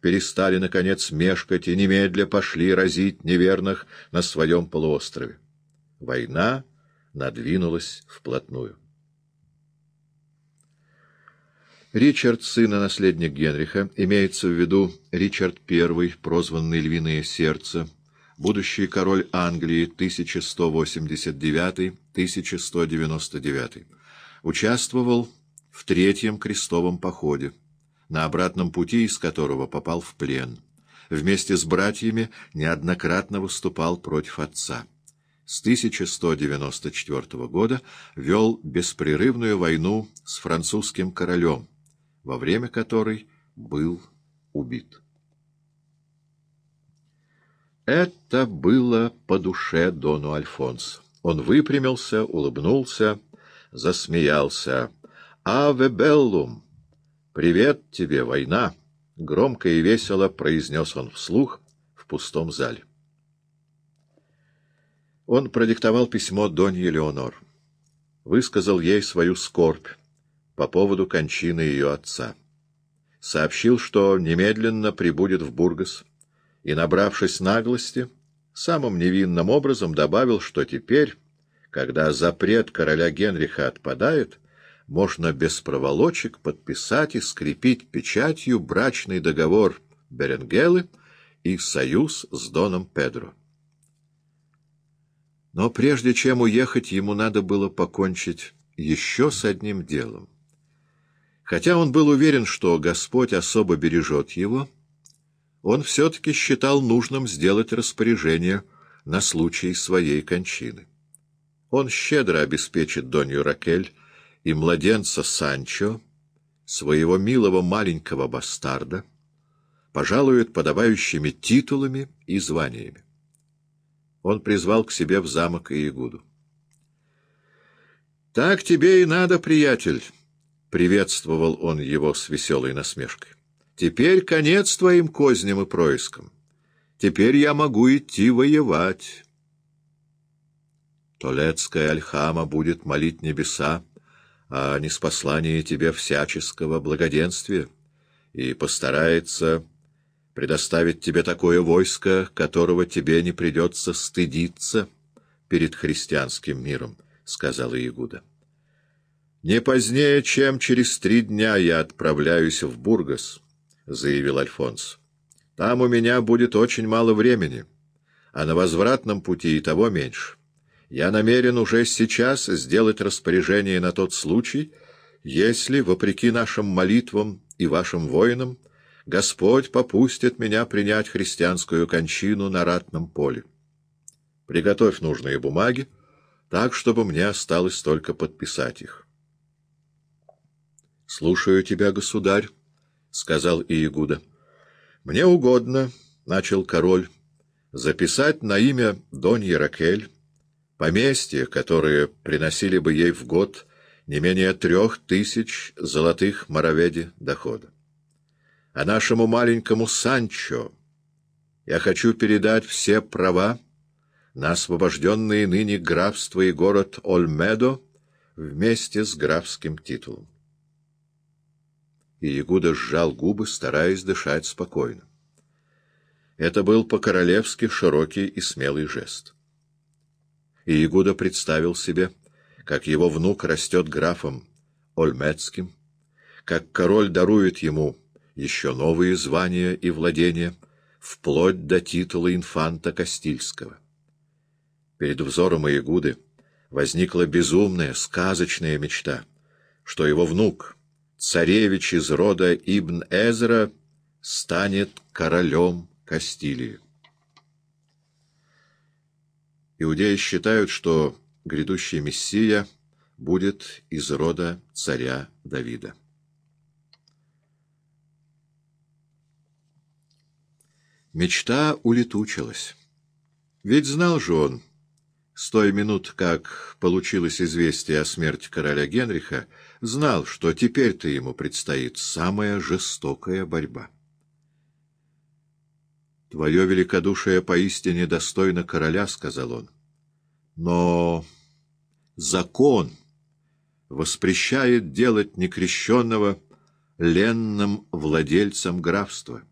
перестали, наконец, мешкать и немедля пошли разить неверных на своем полуострове. Война надвинулась вплотную. Ричард, сын и наследник Генриха, имеется в виду Ричард I, прозванный «Львиное сердце», будущий король Англии 1189-1199, участвовал в Третьем крестовом походе, на обратном пути из которого попал в плен. Вместе с братьями неоднократно выступал против отца. С 1194 года вел беспрерывную войну с французским королем, во время которой был убит. Это было по душе Дону Альфонсу. Он выпрямился, улыбнулся, засмеялся. «Аве Беллум! Привет тебе, война!» Громко и весело произнес он вслух в пустом зале. Он продиктовал письмо Донье Леонор. Высказал ей свою скорбь по поводу кончины ее отца. Сообщил, что немедленно прибудет в Бургас, и, набравшись наглости, самым невинным образом добавил, что теперь, когда запрет короля Генриха отпадает, можно без проволочек подписать и скрепить печатью брачный договор Беренгелы и союз с Доном Педро. Но прежде чем уехать, ему надо было покончить еще с одним делом. Хотя он был уверен, что Господь особо бережет его, он все-таки считал нужным сделать распоряжение на случай своей кончины. Он щедро обеспечит Донью Ракель и младенца Санчо, своего милого маленького бастарда, пожалует подобающими титулами и званиями. Он призвал к себе в замок Иегуду. — Так тебе и надо, приятель! — приветствовал он его с веселой насмешкой. — Теперь конец твоим козням и проискам. Теперь я могу идти воевать. Толецкая Альхама будет молить небеса о неспослании тебе всяческого благоденствия и постарается предоставить тебе такое войско, которого тебе не придется стыдиться перед христианским миром, — сказала Игуда. «Не позднее, чем через три дня я отправляюсь в Бургас», — заявил Альфонс. «Там у меня будет очень мало времени, а на возвратном пути и того меньше. Я намерен уже сейчас сделать распоряжение на тот случай, если, вопреки нашим молитвам и вашим воинам, Господь попустит меня принять христианскую кончину на ратном поле. Приготовь нужные бумаги, так, чтобы мне осталось только подписать их». — Слушаю тебя, государь, — сказал Иегуда. — Мне угодно, — начал король, — записать на имя Доньи Ракель поместья, которые приносили бы ей в год не менее трех тысяч золотых мороведи дохода. А нашему маленькому Санчо я хочу передать все права на освобожденные ныне графство и город Ольмедо вместе с графским титулом и Ягуда сжал губы, стараясь дышать спокойно. Это был по-королевски широкий и смелый жест. И Ягуда представил себе, как его внук растет графом Ольмецким, как король дарует ему еще новые звания и владения, вплоть до титула инфанта Кастильского. Перед взором Иегуды возникла безумная, сказочная мечта, что его внук — царевич из рода Ибн Эзра станет королем Кастилии. Иудеи считают, что грядущий Мессия будет из рода царя Давида. Мечта улетучилась. Ведь знал же он, с той минут, как получилось известие о смерти короля Генриха, знал, что теперь-то ему предстоит самая жестокая борьба. «Твое великодушие поистине достойно короля», — сказал он. «Но закон воспрещает делать некрещенного ленным владельцем графства».